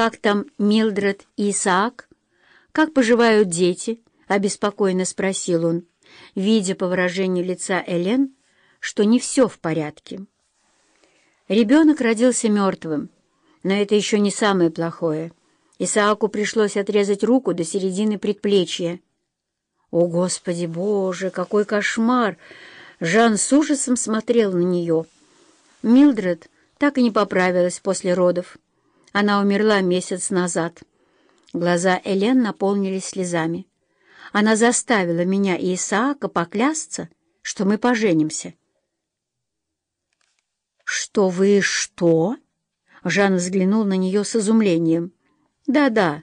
«Как там Милдред и Исаак? Как поживают дети?» — обеспокоенно спросил он, видя по выражению лица Элен, что не все в порядке. Ребенок родился мертвым, но это еще не самое плохое. Исааку пришлось отрезать руку до середины предплечья. «О, Господи Боже, какой кошмар!» Жан с ужасом смотрел на нее. Милдред так и не поправилась после родов. Она умерла месяц назад. Глаза Элен наполнились слезами. Она заставила меня и Исаака поклясться, что мы поженимся. «Что вы что?» Жан взглянул на нее с изумлением. «Да-да,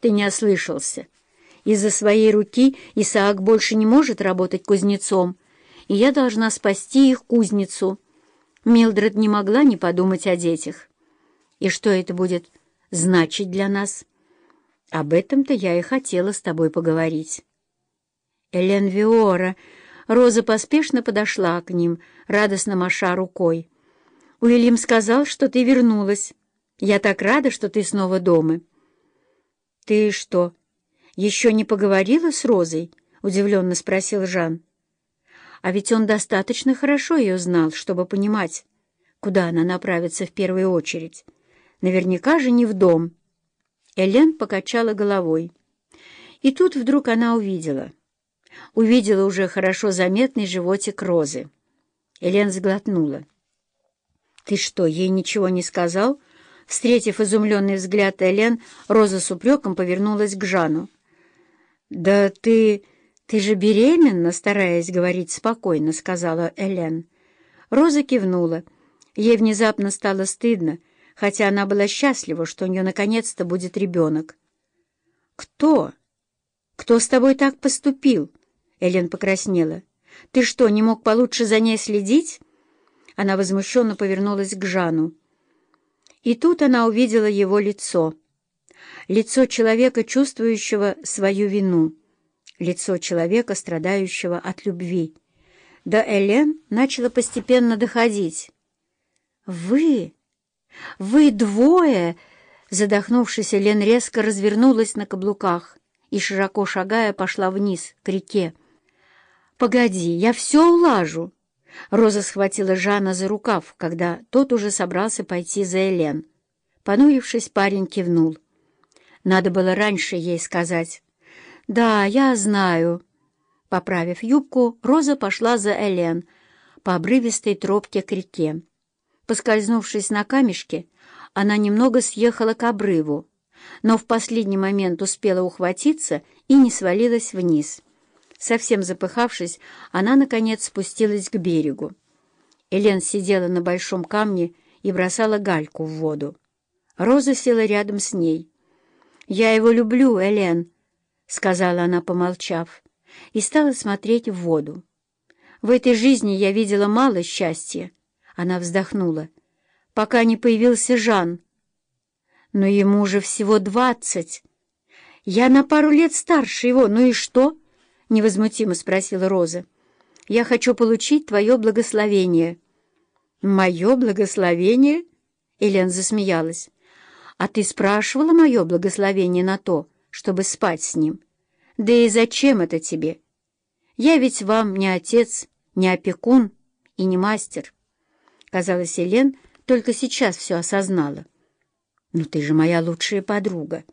ты не ослышался. Из-за своей руки Исаак больше не может работать кузнецом, и я должна спасти их кузницу». Милдред не могла не подумать о детях. «И что это будет значить для нас?» «Об этом-то я и хотела с тобой поговорить». «Элен Виора!» Роза поспешно подошла к ним, радостно маша рукой. Уильям сказал, что ты вернулась. Я так рада, что ты снова дома». «Ты что, еще не поговорила с Розой?» — удивленно спросил Жан. А ведь он достаточно хорошо ее знал, чтобы понимать, куда она направится в первую очередь. Наверняка же не в дом. Элен покачала головой. И тут вдруг она увидела. Увидела уже хорошо заметный животик Розы. Элен сглотнула. «Ты что, ей ничего не сказал?» Встретив изумленный взгляд Элен, Роза с упреком повернулась к Жану. «Да ты... ты же беременна?» — стараясь говорить спокойно, — сказала Элен. Роза кивнула. Ей внезапно стало стыдно, хотя она была счастлива, что у нее наконец-то будет ребенок. «Кто? Кто с тобой так поступил?» Элен покраснела. «Ты что, не мог получше за ней следить?» Она возмущенно повернулась к Жану. И тут она увидела его лицо. Лицо человека, чувствующего свою вину. Лицо человека, страдающего от любви. До Элен начала постепенно доходить. «Вы? Вы двое?» Задохнувшись, Элен резко развернулась на каблуках и, широко шагая, пошла вниз, к реке. «Погоди, я все улажу!» Роза схватила Жана за рукав, когда тот уже собрался пойти за Элен. Понурившись, парень кивнул. Надо было раньше ей сказать. «Да, я знаю». Поправив юбку, Роза пошла за Элен по обрывистой тропке к реке. Поскользнувшись на камешке, она немного съехала к обрыву, но в последний момент успела ухватиться и не свалилась вниз. Совсем запыхавшись, она, наконец, спустилась к берегу. Элен сидела на большом камне и бросала гальку в воду. Роза села рядом с ней. «Я его люблю, Элен», — сказала она, помолчав, и стала смотреть в воду. «В этой жизни я видела мало счастья», — она вздохнула, — «пока не появился Жан. Но ему уже всего двадцать. Я на пару лет старше его, ну и что?» — невозмутимо спросила Роза. «Я хочу получить твое благословение». «Мое благословение?» — Элен засмеялась. «А ты спрашивала мое благословение на то, чтобы спать с ним? Да и зачем это тебе? Я ведь вам не отец, не опекун и не мастер». Казалось, Элен только сейчас все осознала. «Ну ты же моя лучшая подруга».